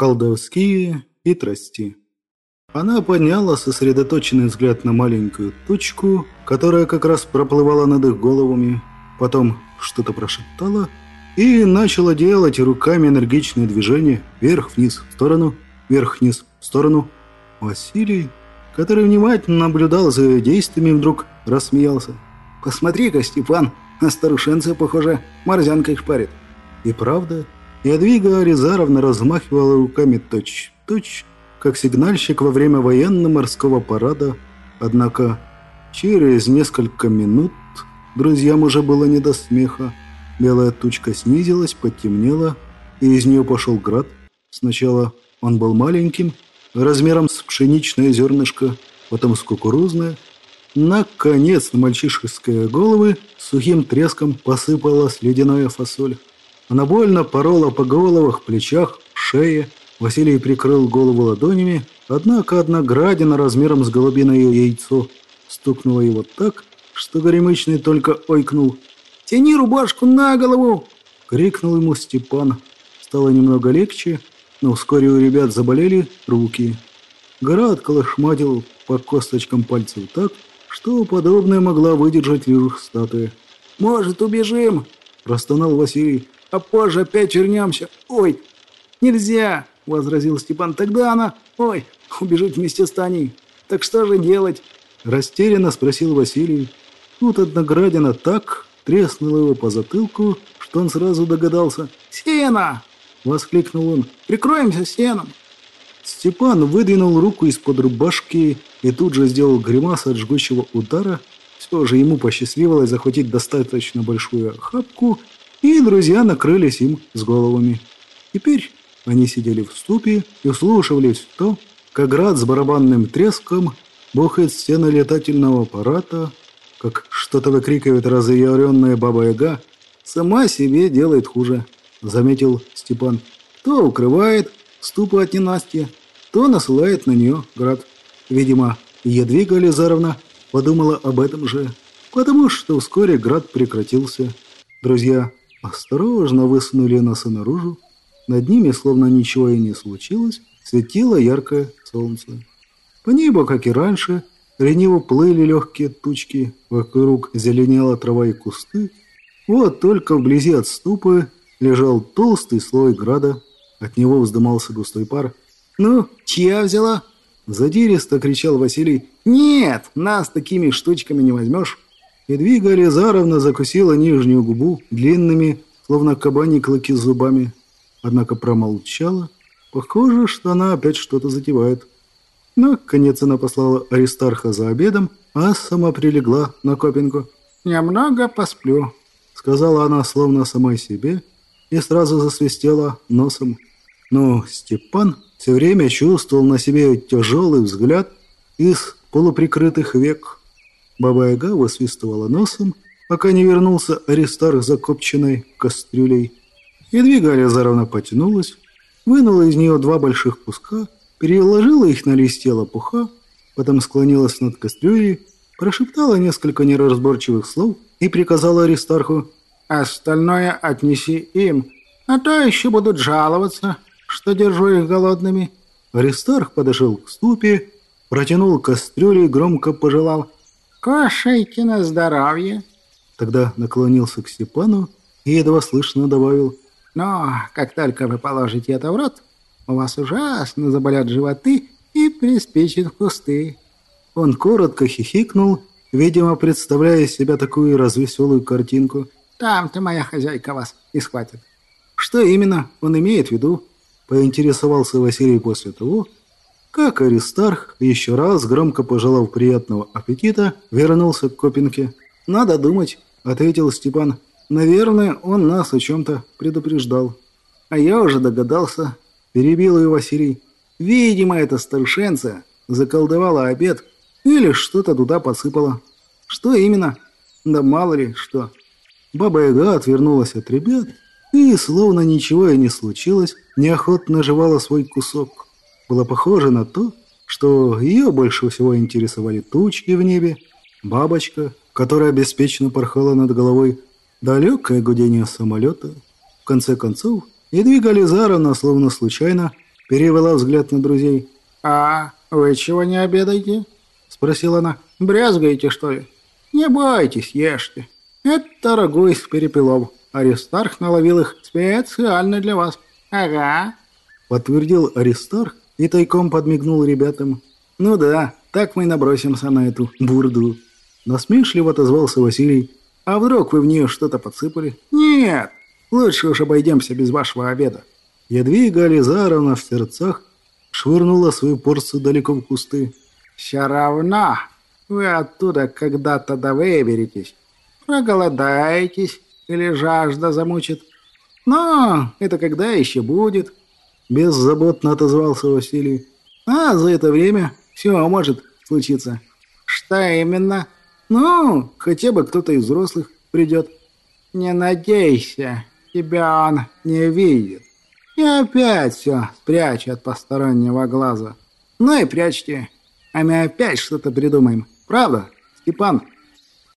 колдовские хитрости. Она подняла сосредоточенный взгляд на маленькую точку, которая как раз проплывала над их головами, потом что-то прошептала и начала делать руками энергичные движения вверх-вниз в сторону, вверх-вниз в сторону. Василий, который внимательно наблюдал за ее действиями, вдруг рассмеялся. «Посмотри-ка, Степан, на старушенция, похоже, морзянкой шпарит». И правда, Ядвига Аризаровна размахивала руками точь-точь, как сигнальщик во время военно-морского парада. Однако через несколько минут друзьям уже было не до смеха. Белая тучка снизилась, потемнела, и из нее пошел град. Сначала он был маленьким, размером с пшеничное зернышко, потом с кукурузное. Наконец на мальчишеские головы сухим треском посыпалась ледяная фасоль. Она больно порола по головах, плечах, шее. Василий прикрыл голову ладонями, однако одна градина размером с голубиное яйцо стукнула его так, что горемычный только ойкнул. «Тяни рубашку на голову!» — крикнул ему Степан. Стало немного легче, но вскоре у ребят заболели руки. Град колошматил по косточкам пальцев так, что подобное могла выдержать лишь статуя. «Может, убежим?» – простонал Василий а позже опять вернемся. Ой, нельзя, возразил Степан. Тогда она, ой, убежит вместе с Таней. Так что же делать? Растерянно спросил Василий. Тут одноградина так треснула его по затылку, что он сразу догадался. «Сено!» — воскликнул он. «Прикроемся сеном!» Степан выдвинул руку из-под рубашки и тут же сделал гримас от жгучего удара. Все же ему посчастливилось захватить достаточно большую охапку и друзья накрылись им с головами. Теперь они сидели в ступе и вслушивались в то, как град с барабанным треском бухает стены летательного аппарата, как что-то выкрикивает разъяренная баба-яга, сама себе делает хуже, заметил Степан. То укрывает ступы от ненастья, то насылает на нее град. Видимо, Едвига Лизаровна подумала об этом же, потому что вскоре град прекратился. Друзья осторожно высунули носы наружу. Над ними, словно ничего и не случилось, светило яркое солнце. По небу, как и раньше, лениво плыли легкие тучки, вокруг зеленела трава и кусты. Вот только вблизи от ступы лежал толстый слой града, от него вздымался густой пар. «Ну, чья взяла?» Задиристо кричал Василий. «Нет, нас такими штучками не возьмешь». Едвига Резаровна закусила нижнюю губу длинными, словно кабани клыки зубами, однако промолчала. Похоже, что она опять что-то затевает. Наконец она послала Аристарха за обедом, а сама прилегла на копинку. «Немного посплю», — сказала она словно самой себе и сразу засвистела носом. Но Степан все время чувствовал на себе тяжелый взгляд из полуприкрытых век. Баба-яга высвистывала носом, пока не вернулся Аристарх закопченной кастрюлей. Едвига Алязаровна потянулась, вынула из нее два больших куска, переложила их на листья лопуха, потом склонилась над кастрюлей, прошептала несколько неразборчивых слов и приказала Аристарху «Остальное отнеси им, а то еще будут жаловаться, что держу их голодными». Аристарх подошел к ступе, протянул кастрюлю и громко пожелал «Кушайте на здоровье!» Тогда наклонился к Степану и едва слышно добавил «Но как только вы положите это в рот, у вас ужасно заболят животы и приспичит в кусты». Он коротко хихикнул, видимо, представляя из себя такую развеселую картинку. «Там-то моя хозяйка вас и схватит». Что именно он имеет в виду, поинтересовался Василий после того, как Аристарх, еще раз громко пожелав приятного аппетита, вернулся к Копинке. «Надо думать», — ответил Степан. «Наверное, он нас о чем-то предупреждал». «А я уже догадался», — перебил ее Василий. «Видимо, эта старшенция заколдовала обед или что-то туда подсыпала. Что именно? Да мало ли что». Баба-яга отвернулась от ребят и, словно ничего и не случилось, неохотно жевала свой кусок было похоже на то, что ее больше всего интересовали тучки в небе, бабочка, которая беспечно порхала над головой, далекое гудение самолета. В конце концов, Едвига Лизаровна, словно случайно, перевела взгляд на друзей. «А вы чего не обедаете?» – спросила она. «Брезгаете, что ли? Не бойтесь, ешьте. Это рагу из перепелов. Аристарх наловил их специально для вас». «Ага», – подтвердил Аристарх и тайком подмигнул ребятам. «Ну да, так мы набросимся на эту бурду». Насмешливо отозвался Василий. «А вдруг вы в нее что-то подсыпали?» «Нет, лучше уж обойдемся без вашего обеда». Ядвига Ализаровна в сердцах швырнула свою порцию далеко в кусты. «Все равно вы оттуда когда-то да выберетесь. Проголодаетесь или жажда замучит. Но это когда еще будет?» Беззаботно отозвался Василий. «А за это время все может случиться». «Что именно?» «Ну, хотя бы кто-то из взрослых придет». «Не надейся, тебя он не видит. И опять все спрячу от постороннего глаза. Ну и прячьте, а мы опять что-то придумаем. Правда, Степан?»